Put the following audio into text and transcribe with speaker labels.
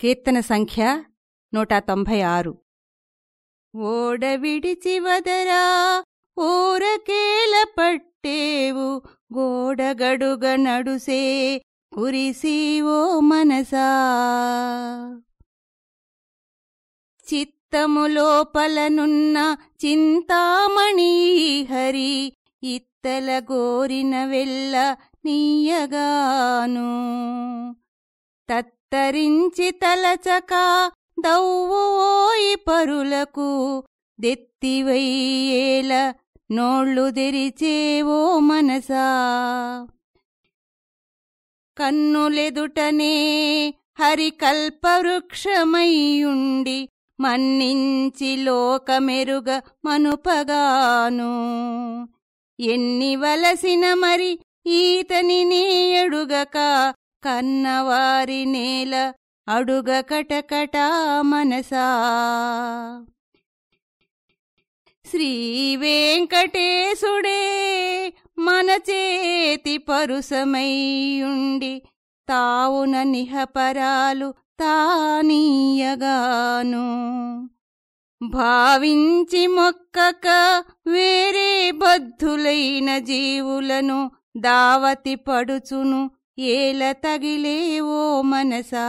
Speaker 1: కీర్తన సంఖ్య నూట తొంభై ఆరు. ఓడవిడిచి వదరా ఊరకేల పట్టేవు గోడగడుగ నడుసే కురిసి ఓ మనసా. చిత్తములోపలనున్న చింతామణి హరి ఇత్తల గోరిన వెళ్ళ నీయగాను. తరించి తలచక దౌవోయి పరులకు దెత్తివయ్యేల నోళ్ళు తెరిచేవో మనసా. కన్నులెదుటనే హరికల్పవృక్షమయ్యుండి మన్నించి లోకమెరుగ మనుపగాను. ఎన్ని వలసిన మరి ఈతని నేయడుగక కన్నవారి నేల అడుగ కటకటా మనసా. శ్రీవేంకటేశుడే మన చేతి పరుసమయ్యుండి తావున నిహపరాలు తానీయగాను. భావించి మొక్కక వేరే బద్ధులైన జీవులను దావతి పడుచును ಏಲ ತಗಿಲೇ ಓ ಮನಸಾ?